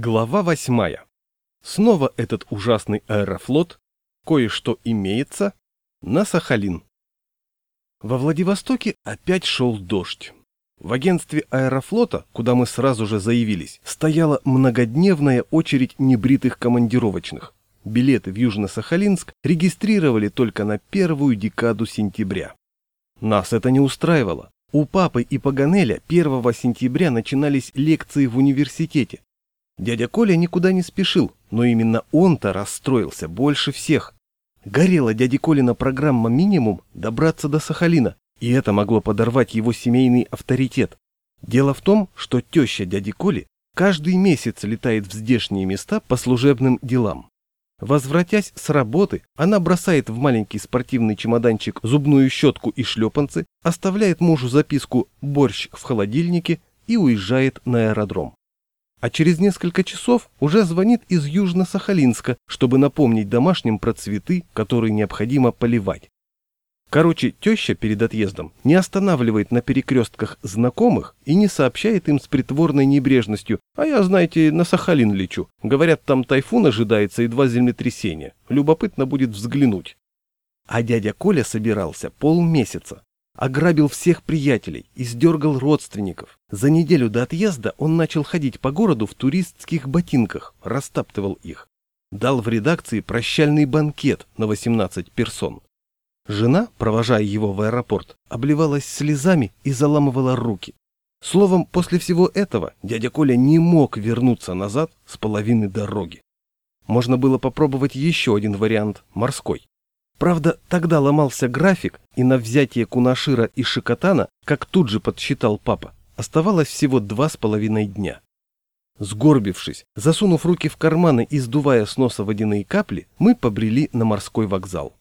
Глава восьмая. Снова этот ужасный аэрофлот, кое-что имеется, на Сахалин. Во Владивостоке опять шел дождь. В агентстве аэрофлота, куда мы сразу же заявились, стояла многодневная очередь небритых командировочных. Билеты в Южно-Сахалинск регистрировали только на первую декаду сентября. Нас это не устраивало. У папы и Паганеля 1 сентября начинались лекции в университете, Дядя Коля никуда не спешил, но именно он-то расстроился больше всех. Горела дяде Колина программа «Минимум» добраться до Сахалина, и это могло подорвать его семейный авторитет. Дело в том, что теща дяди Коли каждый месяц летает в здешние места по служебным делам. Возвратясь с работы, она бросает в маленький спортивный чемоданчик зубную щетку и шлепанцы, оставляет мужу записку «борщ в холодильнике» и уезжает на аэродром а через несколько часов уже звонит из Южно-Сахалинска, чтобы напомнить домашним про цветы, которые необходимо поливать. Короче, теща перед отъездом не останавливает на перекрестках знакомых и не сообщает им с притворной небрежностью «А я, знаете, на Сахалин лечу. Говорят, там тайфун ожидается и два землетрясения. Любопытно будет взглянуть». А дядя Коля собирался полмесяца. Ограбил всех приятелей, издергал родственников. За неделю до отъезда он начал ходить по городу в туристских ботинках, растаптывал их. Дал в редакции прощальный банкет на 18 персон. Жена, провожая его в аэропорт, обливалась слезами и заламывала руки. Словом, после всего этого дядя Коля не мог вернуться назад с половины дороги. Можно было попробовать еще один вариант, морской. Правда, тогда ломался график, и на взятие Кунашира и Шикотана, как тут же подсчитал папа, оставалось всего два с половиной дня. Сгорбившись, засунув руки в карманы и сдувая с носа водяные капли, мы побрели на морской вокзал.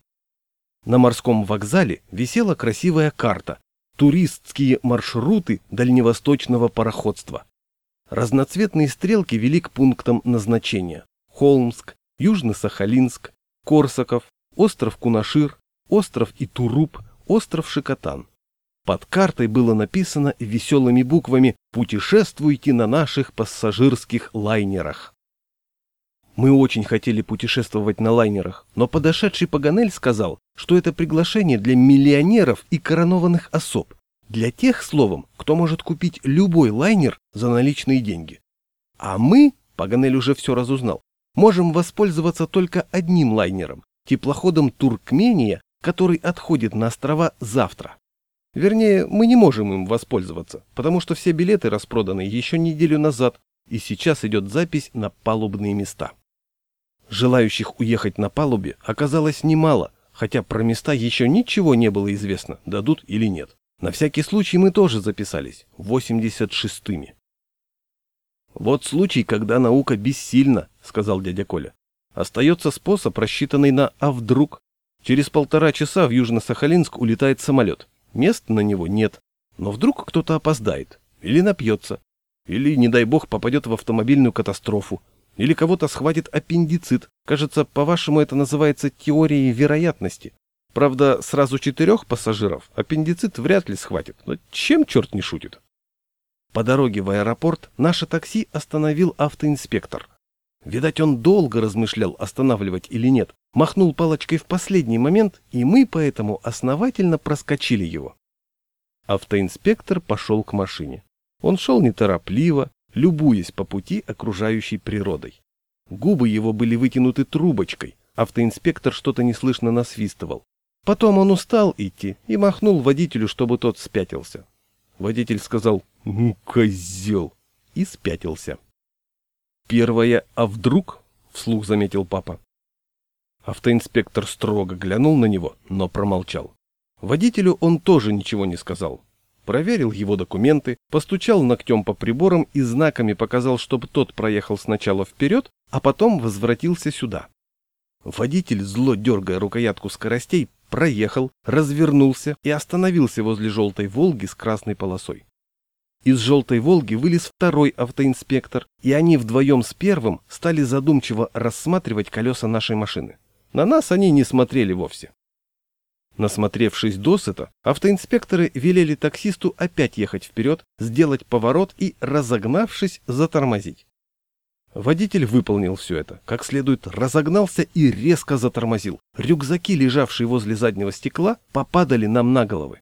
На морском вокзале висела красивая карта «Туристские маршруты дальневосточного пароходства». Разноцветные стрелки вели к пунктам назначения – Холмск, Южно-Сахалинск, Корсаков, остров Кунашир, остров Итуруп, остров Шикотан. Под картой было написано веселыми буквами «Путешествуйте на наших пассажирских лайнерах». Мы очень хотели путешествовать на лайнерах, но подошедший Паганель сказал, что это приглашение для миллионеров и коронованных особ, для тех, словом, кто может купить любой лайнер за наличные деньги. А мы, Паганель уже все разузнал, можем воспользоваться только одним лайнером, теплоходом «Туркмения», который отходит на острова завтра. Вернее, мы не можем им воспользоваться, потому что все билеты распроданы еще неделю назад, и сейчас идет запись на палубные места. Желающих уехать на палубе оказалось немало, хотя про места еще ничего не было известно, дадут или нет. На всякий случай мы тоже записались, 86-ми. «Вот случай, когда наука бессильна», — сказал дядя Коля. Остается способ, рассчитанный на «а вдруг?». Через полтора часа в Южно-Сахалинск улетает самолет. Мест на него нет. Но вдруг кто-то опоздает. Или напьется. Или, не дай бог, попадет в автомобильную катастрофу. Или кого-то схватит аппендицит. Кажется, по-вашему это называется теорией вероятности. Правда, сразу четырех пассажиров аппендицит вряд ли схватит. Но чем черт не шутит? По дороге в аэропорт наше такси остановил автоинспектор – Видать, он долго размышлял, останавливать или нет. Махнул палочкой в последний момент, и мы поэтому основательно проскочили его. Автоинспектор пошел к машине. Он шел неторопливо, любуясь по пути окружающей природой. Губы его были вытянуты трубочкой. Автоинспектор что-то неслышно насвистывал. Потом он устал идти и махнул водителю, чтобы тот спятился. Водитель сказал «Ну, козел!» и спятился. Первое «а вдруг?» — вслух заметил папа. Автоинспектор строго глянул на него, но промолчал. Водителю он тоже ничего не сказал. Проверил его документы, постучал ногтем по приборам и знаками показал, чтобы тот проехал сначала вперед, а потом возвратился сюда. Водитель, зло дергая рукоятку скоростей, проехал, развернулся и остановился возле желтой «Волги» с красной полосой. Из «желтой Волги» вылез второй автоинспектор, и они вдвоем с первым стали задумчиво рассматривать колеса нашей машины. На нас они не смотрели вовсе. Насмотревшись досыта, автоинспекторы велели таксисту опять ехать вперед, сделать поворот и, разогнавшись, затормозить. Водитель выполнил все это, как следует разогнался и резко затормозил. Рюкзаки, лежавшие возле заднего стекла, попадали нам на головы.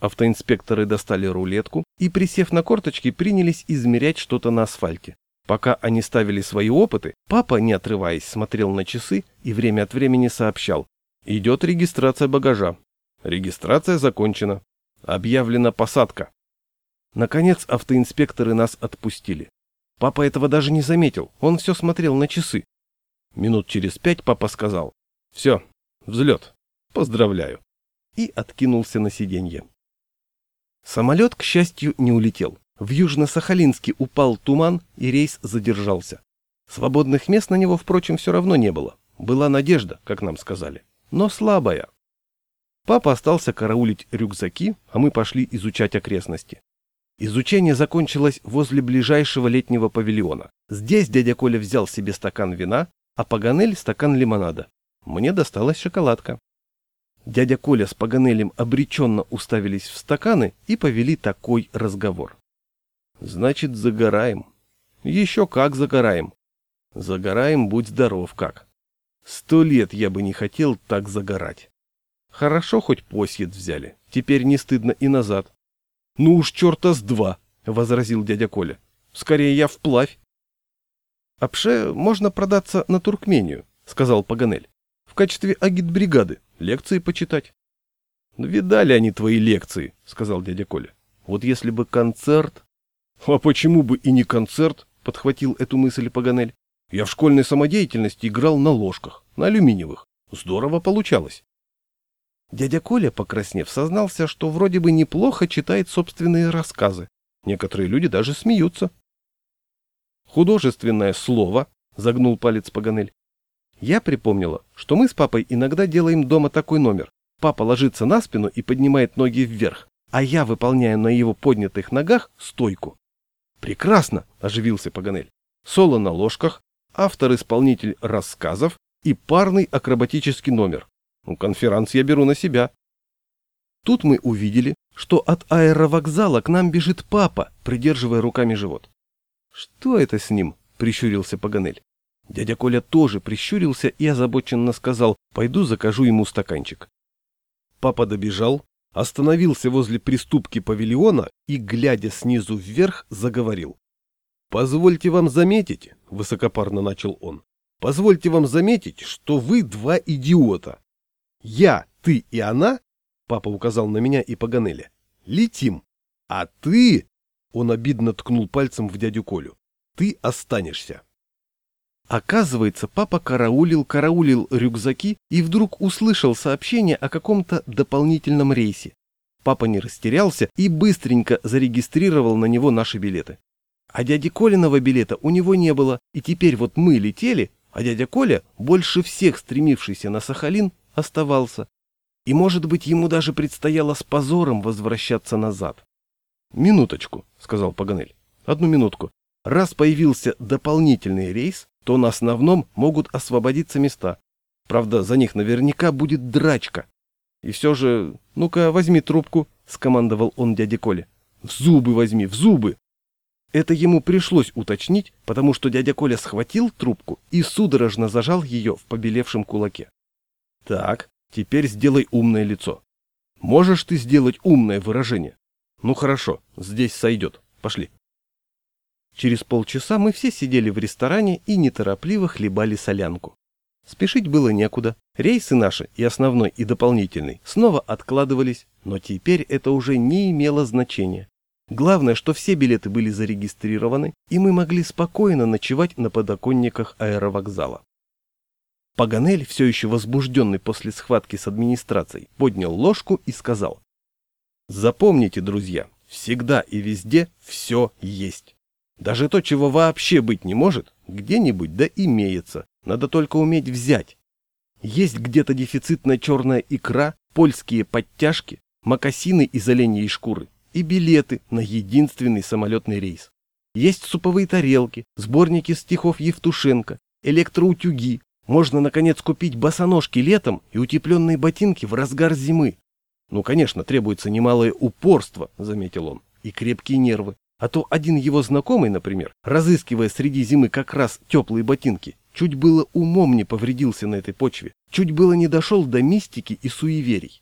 Автоинспекторы достали рулетку и, присев на корточки, принялись измерять что-то на асфальте. Пока они ставили свои опыты, папа, не отрываясь, смотрел на часы и время от времени сообщал. Идет регистрация багажа. Регистрация закончена. Объявлена посадка. Наконец автоинспекторы нас отпустили. Папа этого даже не заметил, он все смотрел на часы. Минут через пять папа сказал «Все, взлет, поздравляю» и откинулся на сиденье. Самолет, к счастью, не улетел. В Южно-Сахалинске упал туман, и рейс задержался. Свободных мест на него, впрочем, все равно не было. Была надежда, как нам сказали, но слабая. Папа остался караулить рюкзаки, а мы пошли изучать окрестности. Изучение закончилось возле ближайшего летнего павильона. Здесь дядя Коля взял себе стакан вина, а Паганель стакан лимонада. Мне досталась шоколадка. Дядя Коля с Паганелем обреченно уставились в стаканы и повели такой разговор. Значит, загораем. Еще как загораем. Загораем, будь здоров как. Сто лет я бы не хотел так загорать. Хорошо хоть посьет взяли, теперь не стыдно и назад. Ну уж черта с два, возразил дядя Коля. Скорее я вплавь. Апше можно продаться на Туркмению, сказал Паганель. В качестве агитбригады, лекции почитать. Видали они твои лекции, сказал дядя Коля. Вот если бы концерт... А почему бы и не концерт, подхватил эту мысль Паганель. Я в школьной самодеятельности играл на ложках, на алюминиевых. Здорово получалось. Дядя Коля, покраснев, сознался, что вроде бы неплохо читает собственные рассказы. Некоторые люди даже смеются. Художественное слово, загнул палец Паганель. Я припомнила, что мы с папой иногда делаем дома такой номер. Папа ложится на спину и поднимает ноги вверх, а я выполняю на его поднятых ногах стойку. Прекрасно, оживился Паганель. Соло на ложках, автор-исполнитель рассказов и парный акробатический номер. Ну, конферанс я беру на себя. Тут мы увидели, что от аэровокзала к нам бежит папа, придерживая руками живот. «Что это с ним?» — прищурился Паганель. Дядя Коля тоже прищурился и озабоченно сказал, «Пойду закажу ему стаканчик». Папа добежал, остановился возле приступки павильона и, глядя снизу вверх, заговорил. «Позвольте вам заметить», — высокопарно начал он, «позвольте вам заметить, что вы два идиота. Я, ты и она, папа указал на меня и Паганеля, летим, а ты, он обидно ткнул пальцем в дядю Колю, ты останешься. Оказывается, папа караулил-караулил рюкзаки и вдруг услышал сообщение о каком-то дополнительном рейсе. Папа не растерялся и быстренько зарегистрировал на него наши билеты. А дяди Колиного билета у него не было, и теперь вот мы летели, а дядя Коля, больше всех стремившийся на Сахалин, оставался. И, может быть, ему даже предстояло с позором возвращаться назад. «Минуточку», — сказал Паганель. «Одну минутку. Раз появился дополнительный рейс, то на основном могут освободиться места. Правда, за них наверняка будет драчка. И все же, ну-ка, возьми трубку», — скомандовал он дяде Коле. «В зубы возьми, в зубы!» Это ему пришлось уточнить, потому что дядя Коля схватил трубку и судорожно зажал ее в побелевшем кулаке. Так, теперь сделай умное лицо. Можешь ты сделать умное выражение? Ну хорошо, здесь сойдет. Пошли. Через полчаса мы все сидели в ресторане и неторопливо хлебали солянку. Спешить было некуда. Рейсы наши, и основной, и дополнительный, снова откладывались, но теперь это уже не имело значения. Главное, что все билеты были зарегистрированы, и мы могли спокойно ночевать на подоконниках аэровокзала. Паганель, все еще возбужденный после схватки с администрацией, поднял ложку и сказал. Запомните, друзья, всегда и везде все есть. Даже то, чего вообще быть не может, где-нибудь да имеется. Надо только уметь взять. Есть где-то дефицитная черная икра, польские подтяжки, мокасины из оленьей шкуры и билеты на единственный самолетный рейс. Есть суповые тарелки, сборники стихов Евтушенко, электроутюги, можно, наконец, купить босоножки летом и утепленные ботинки в разгар зимы. Ну, конечно, требуется немалое упорство, заметил он, и крепкие нервы. А то один его знакомый, например, разыскивая среди зимы как раз теплые ботинки, чуть было умом не повредился на этой почве, чуть было не дошел до мистики и суеверий.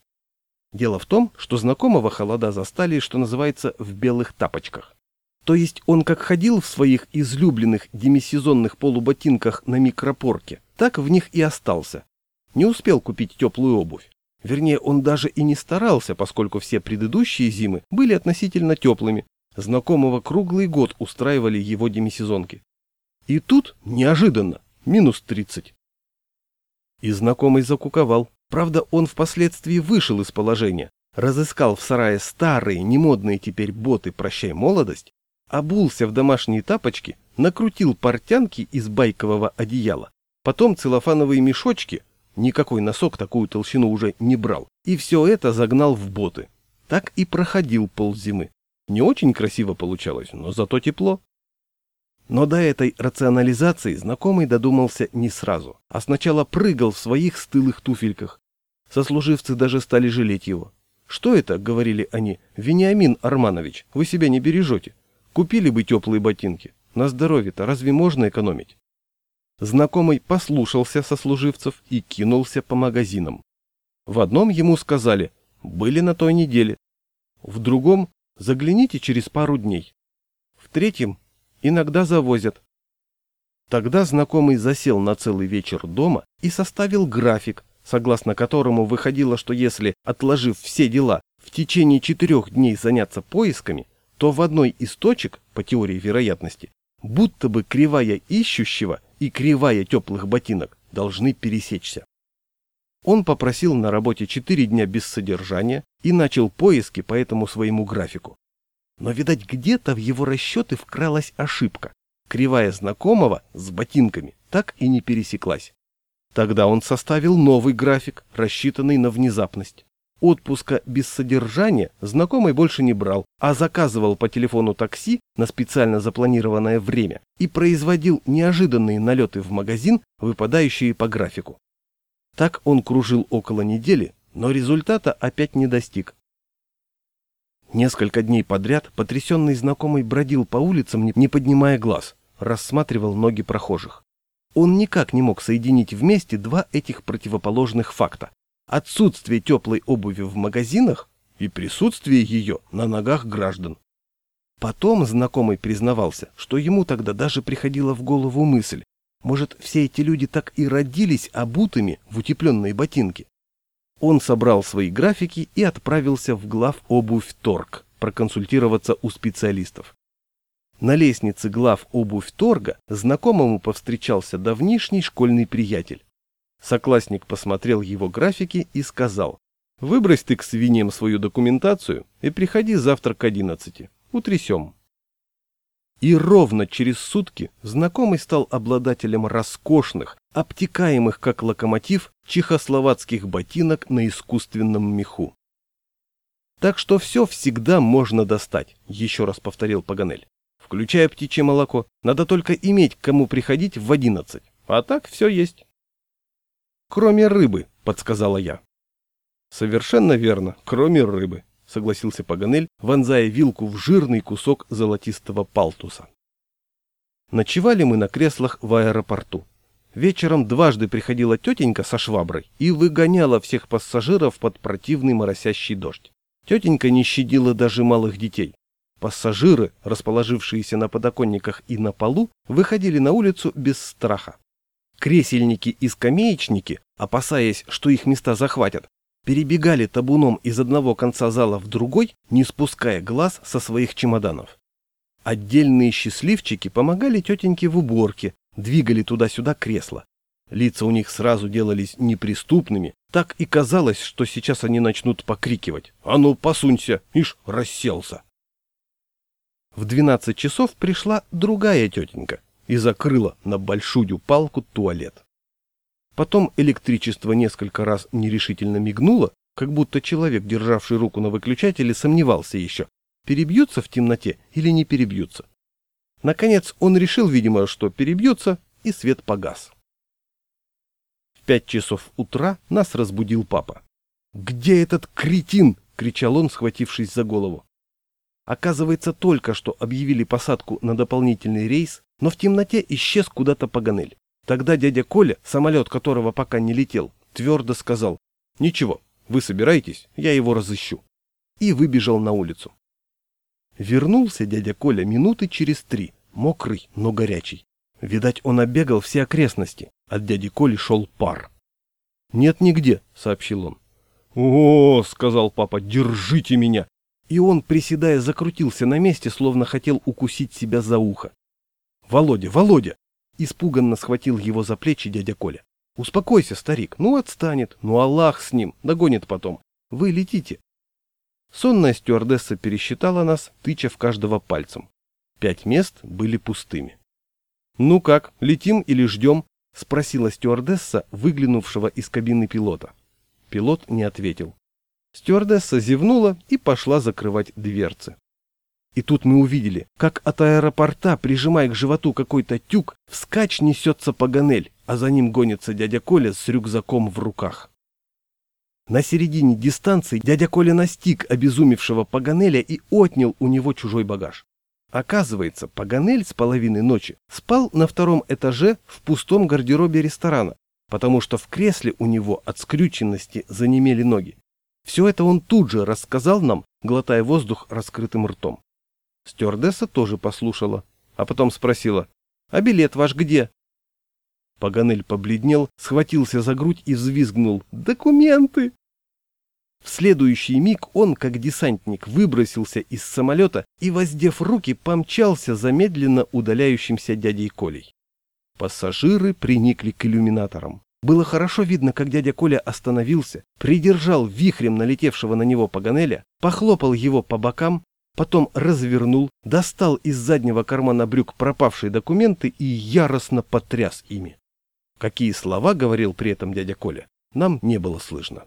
Дело в том, что знакомого холода застали, что называется, в белых тапочках. То есть он как ходил в своих излюбленных демисезонных полуботинках на микропорке, так в них и остался. Не успел купить теплую обувь. Вернее, он даже и не старался, поскольку все предыдущие зимы были относительно теплыми. Знакомого круглый год устраивали его демисезонки. И тут, неожиданно, минус 30. И знакомый закуковал. Правда, он впоследствии вышел из положения, разыскал в сарае старые, немодные теперь боты «Прощай, молодость», обулся в домашние тапочки, накрутил портянки из байкового одеяла, потом целлофановые мешочки, никакой носок такую толщину уже не брал, и все это загнал в боты. Так и проходил ползимы. Не очень красиво получалось, но зато тепло. Но до этой рационализации знакомый додумался не сразу, а сначала прыгал в своих стылых туфельках. Сослуживцы даже стали жалеть его. «Что это?» — говорили они. «Вениамин Арманович, вы себя не бережете. Купили бы теплые ботинки. На здоровье-то разве можно экономить?» Знакомый послушался сослуживцев и кинулся по магазинам. В одном ему сказали «были на той неделе», в другом «загляните через пару дней», в третьем Иногда завозят. Тогда знакомый засел на целый вечер дома и составил график, согласно которому выходило, что если, отложив все дела, в течение четырех дней заняться поисками, то в одной из точек, по теории вероятности, будто бы кривая ищущего и кривая теплых ботинок должны пересечься. Он попросил на работе четыре дня без содержания и начал поиски по этому своему графику. Но, видать, где-то в его расчеты вкралась ошибка. Кривая знакомого с ботинками так и не пересеклась. Тогда он составил новый график, рассчитанный на внезапность. Отпуска без содержания знакомый больше не брал, а заказывал по телефону такси на специально запланированное время и производил неожиданные налеты в магазин, выпадающие по графику. Так он кружил около недели, но результата опять не достиг. Несколько дней подряд потрясенный знакомый бродил по улицам, не поднимая глаз, рассматривал ноги прохожих. Он никак не мог соединить вместе два этих противоположных факта. Отсутствие теплой обуви в магазинах и присутствие ее на ногах граждан. Потом знакомый признавался, что ему тогда даже приходила в голову мысль, может, все эти люди так и родились обутыми в утепленные ботинки. Он собрал свои графики и отправился в глав обувь торг проконсультироваться у специалистов. На лестнице глав обувь торга знакомому повстречался давнишний школьный приятель. Соклассник посмотрел его графики и сказал, «Выбрось ты к свиньям свою документацию и приходи завтра к одиннадцати. Утрясем». И ровно через сутки знакомый стал обладателем роскошных, обтекаемых как локомотив, чехословацких ботинок на искусственном меху. Так что все всегда можно достать, еще раз повторил Паганель. Включая птичье молоко, надо только иметь к кому приходить в одиннадцать, а так все есть. Кроме рыбы, подсказала я. Совершенно верно, кроме рыбы согласился Паганель, вонзая вилку в жирный кусок золотистого палтуса. Ночевали мы на креслах в аэропорту. Вечером дважды приходила тетенька со шваброй и выгоняла всех пассажиров под противный моросящий дождь. Тетенька не щадила даже малых детей. Пассажиры, расположившиеся на подоконниках и на полу, выходили на улицу без страха. Кресельники и скамеечники, опасаясь, что их места захватят, перебегали табуном из одного конца зала в другой, не спуская глаз со своих чемоданов. Отдельные счастливчики помогали тетеньке в уборке, двигали туда-сюда кресла. Лица у них сразу делались неприступными, так и казалось, что сейчас они начнут покрикивать «А ну, посунься!» Ишь, расселся. В двенадцать часов пришла другая тетенька и закрыла на большую палку туалет. Потом электричество несколько раз нерешительно мигнуло, как будто человек, державший руку на выключателе, сомневался еще, перебьются в темноте или не перебьются. Наконец он решил, видимо, что перебьются, и свет погас. В пять часов утра нас разбудил папа. «Где этот кретин?» — кричал он, схватившись за голову. Оказывается, только что объявили посадку на дополнительный рейс, но в темноте исчез куда-то Паганель. Тогда дядя Коля, самолет которого пока не летел, твердо сказал «Ничего, вы собираетесь, я его разыщу». И выбежал на улицу. Вернулся дядя Коля минуты через три, мокрый, но горячий. Видать, он оббегал все окрестности. От дяди Коли шел пар. «Нет нигде», — сообщил он. «О, — сказал папа, — держите меня!» И он, приседая, закрутился на месте, словно хотел укусить себя за ухо. «Володя, Володя!» — испуганно схватил его за плечи дядя Коля. «Успокойся, старик, ну отстанет, ну Аллах с ним, догонит потом. Вы летите». Сонная стюардесса пересчитала нас, тыча в каждого пальцем. Пять мест были пустыми. «Ну как, летим или ждем?» — спросила стюардесса, выглянувшего из кабины пилота. Пилот не ответил. Стюардесса зевнула и пошла закрывать дверцы. И тут мы увидели, как от аэропорта, прижимая к животу какой-то тюк, вскачь несется Паганель, а за ним гонится дядя Коля с рюкзаком в руках. На середине дистанции дядя Коля настиг обезумевшего Паганеля и отнял у него чужой багаж. Оказывается, Паганель с половины ночи спал на втором этаже в пустом гардеробе ресторана, потому что в кресле у него от скрюченности занемели ноги. Все это он тут же рассказал нам, глотая воздух раскрытым ртом. Стюардесса тоже послушала, а потом спросила, «А билет ваш где?» Паганель побледнел, схватился за грудь и взвизгнул, «Документы!» В следующий миг он, как десантник, выбросился из самолета и, воздев руки, помчался за медленно удаляющимся дядей Колей. Пассажиры приникли к иллюминаторам. Было хорошо видно, как дядя Коля остановился, придержал вихрем налетевшего на него Паганеля, похлопал его по бокам, потом развернул, достал из заднего кармана брюк пропавшие документы и яростно потряс ими. Какие слова говорил при этом дядя Коля, нам не было слышно.